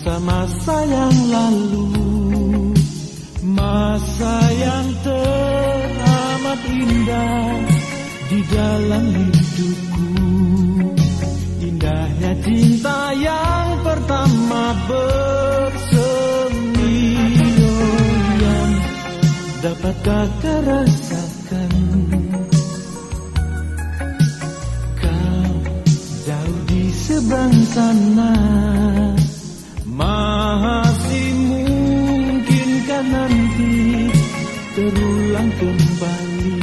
Masa-masa yang lalu Masa yang teramat indah Di dalam hidupku. Indahnya cinta yang pertama bersemi Yang dapatkah kau rasakan Kau jauh di seberang sana terulang kembali.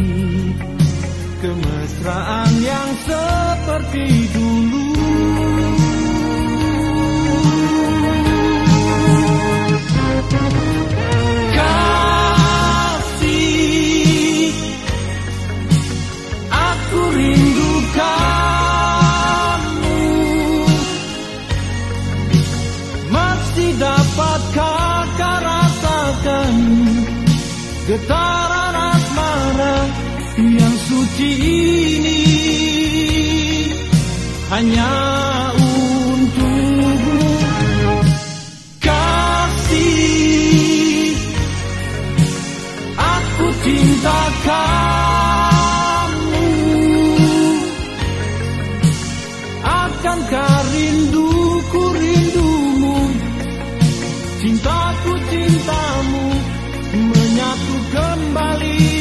Kemesraan yang seperti dulu. Kasih Aku rindukan dapatkah getaran asmara yang suci ini hanya untukmu. Kasih aku cinta kamu. Rinduku kembali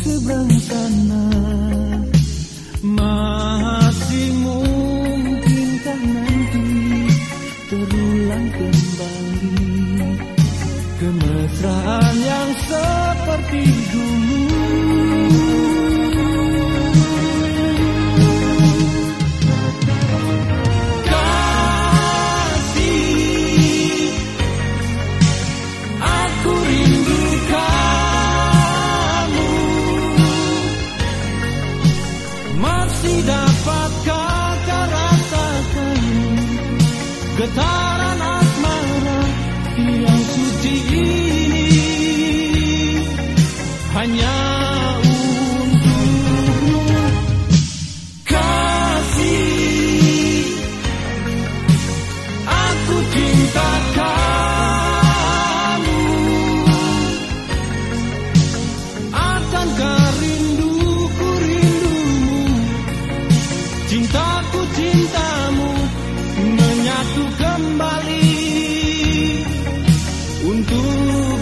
seberang sana Masih mungkinkah nanti terulang kembali. Kemesraan yang seperti dulu getaran asmara yang suci ini hanya untukmu. Kasih. Aku cinta Ooh.